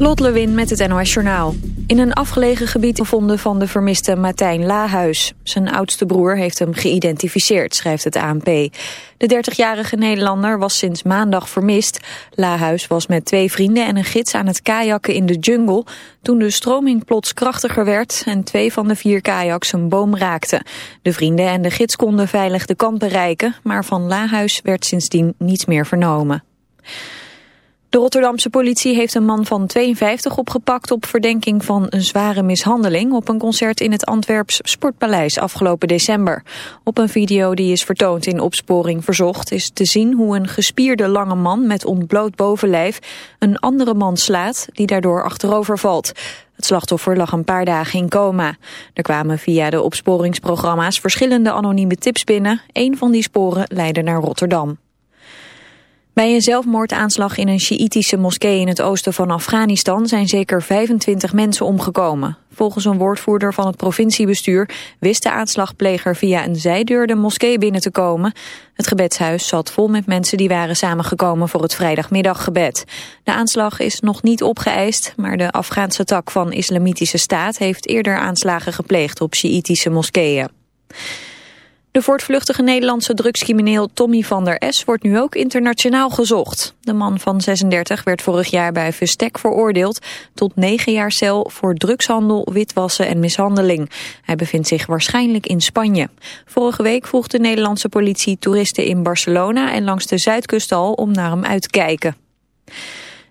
Lot Lewin met het NOS Journaal. In een afgelegen gebied gevonden van de vermiste Martijn Lahuis. Zijn oudste broer heeft hem geïdentificeerd, schrijft het ANP. De 30-jarige Nederlander was sinds maandag vermist. Lahuis was met twee vrienden en een gids aan het kajakken in de jungle... toen de stroming plots krachtiger werd en twee van de vier kajaks een boom raakten. De vrienden en de gids konden veilig de kant bereiken... maar van Lahuis werd sindsdien niets meer vernomen. De Rotterdamse politie heeft een man van 52 opgepakt op verdenking van een zware mishandeling op een concert in het Antwerps Sportpaleis afgelopen december. Op een video die is vertoond in opsporing verzocht is te zien hoe een gespierde lange man met ontbloot bovenlijf een andere man slaat die daardoor achterover valt. Het slachtoffer lag een paar dagen in coma. Er kwamen via de opsporingsprogramma's verschillende anonieme tips binnen. Een van die sporen leidde naar Rotterdam. Bij een zelfmoordaanslag in een Sjiïtische moskee in het oosten van Afghanistan zijn zeker 25 mensen omgekomen. Volgens een woordvoerder van het provinciebestuur wist de aanslagpleger via een zijdeur de moskee binnen te komen. Het gebedshuis zat vol met mensen die waren samengekomen voor het vrijdagmiddaggebed. De aanslag is nog niet opgeëist, maar de Afghaanse tak van Islamitische Staat heeft eerder aanslagen gepleegd op Sjiïtische moskeeën. De voortvluchtige Nederlandse drugscrimineel Tommy van der S wordt nu ook internationaal gezocht. De man van 36 werd vorig jaar bij Vestek veroordeeld tot 9 jaar cel voor drugshandel, witwassen en mishandeling. Hij bevindt zich waarschijnlijk in Spanje. Vorige week vroeg de Nederlandse politie toeristen in Barcelona en langs de zuidkust al om naar hem uit te kijken.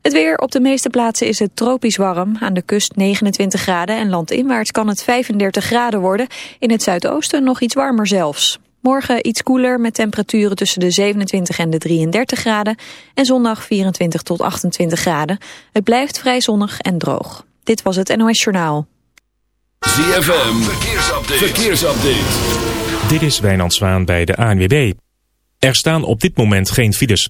Het weer op de meeste plaatsen is het tropisch warm. Aan de kust 29 graden en landinwaarts kan het 35 graden worden. In het zuidoosten nog iets warmer zelfs. Morgen iets koeler met temperaturen tussen de 27 en de 33 graden. En zondag 24 tot 28 graden. Het blijft vrij zonnig en droog. Dit was het NOS Journaal. ZFM, verkeersupdate. verkeersupdate. Dit is Wijnand Zwaan bij de ANWB. Er staan op dit moment geen files.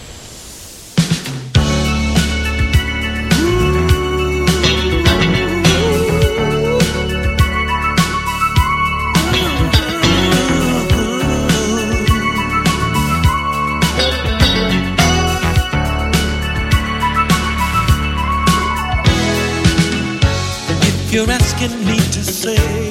You're asking me to say,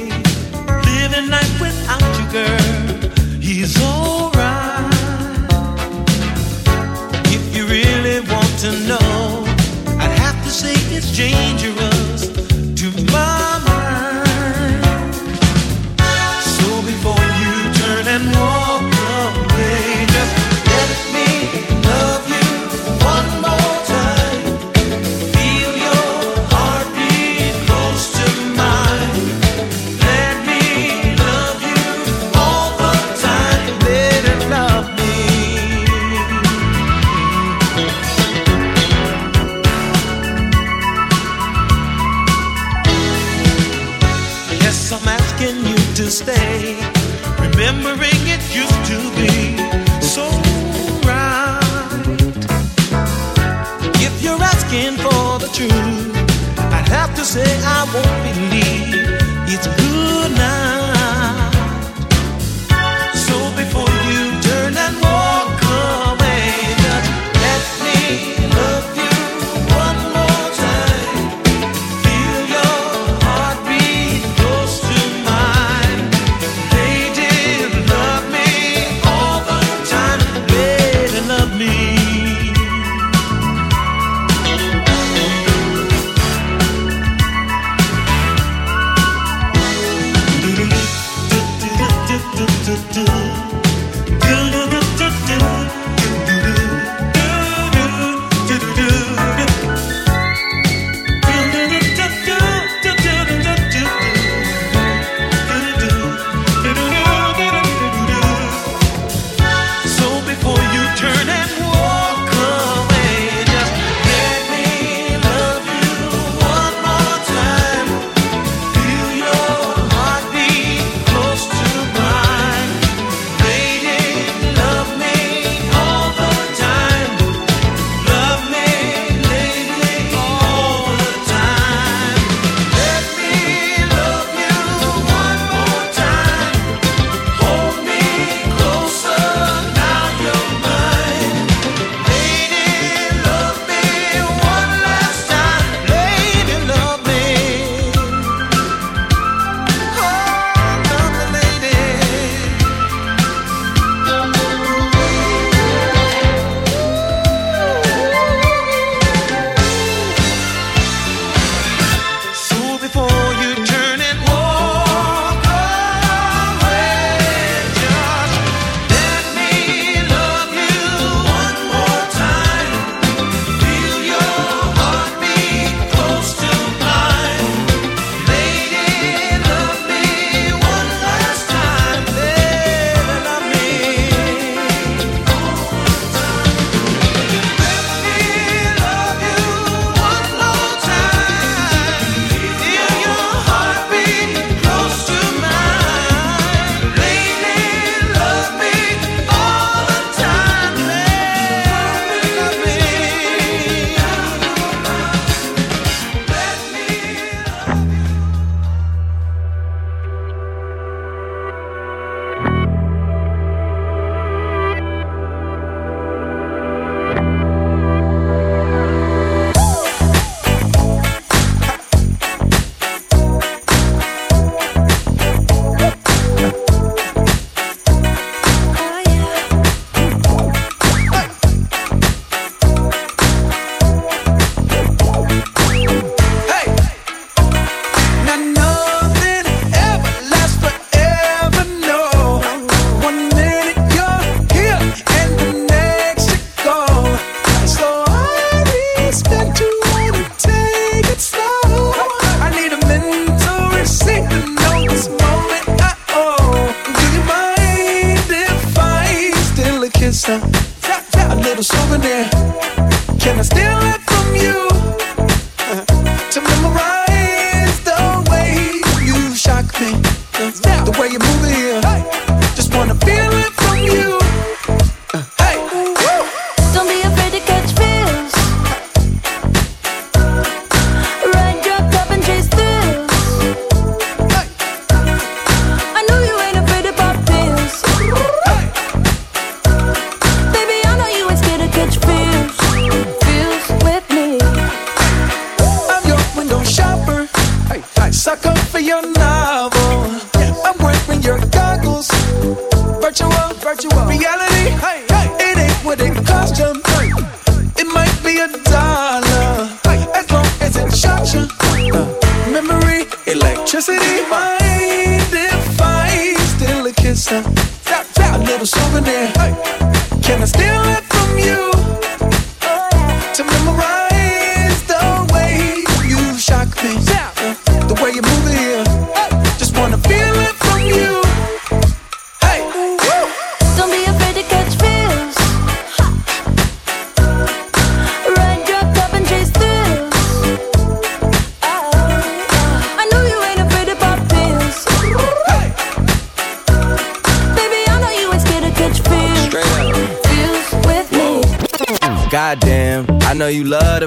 Cause.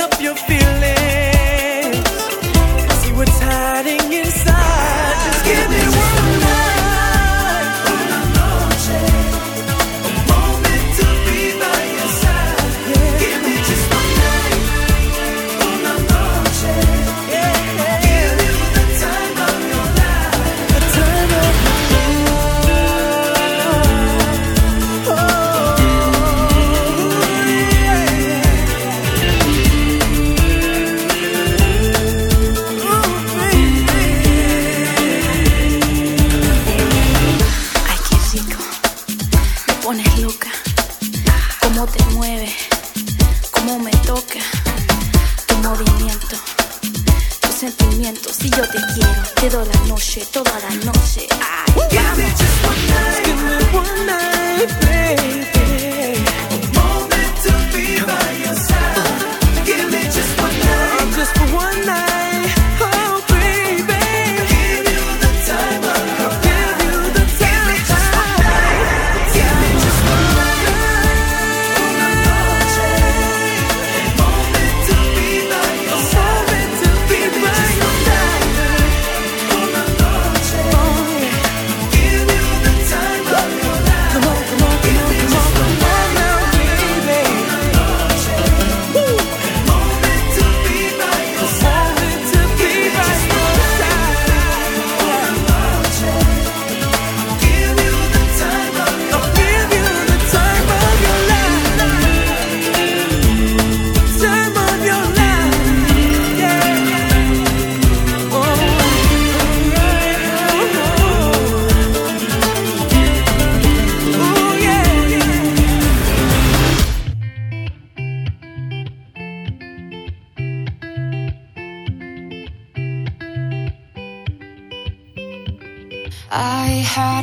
up your feet.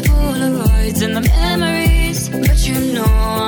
the Polaroids and the memories, but you know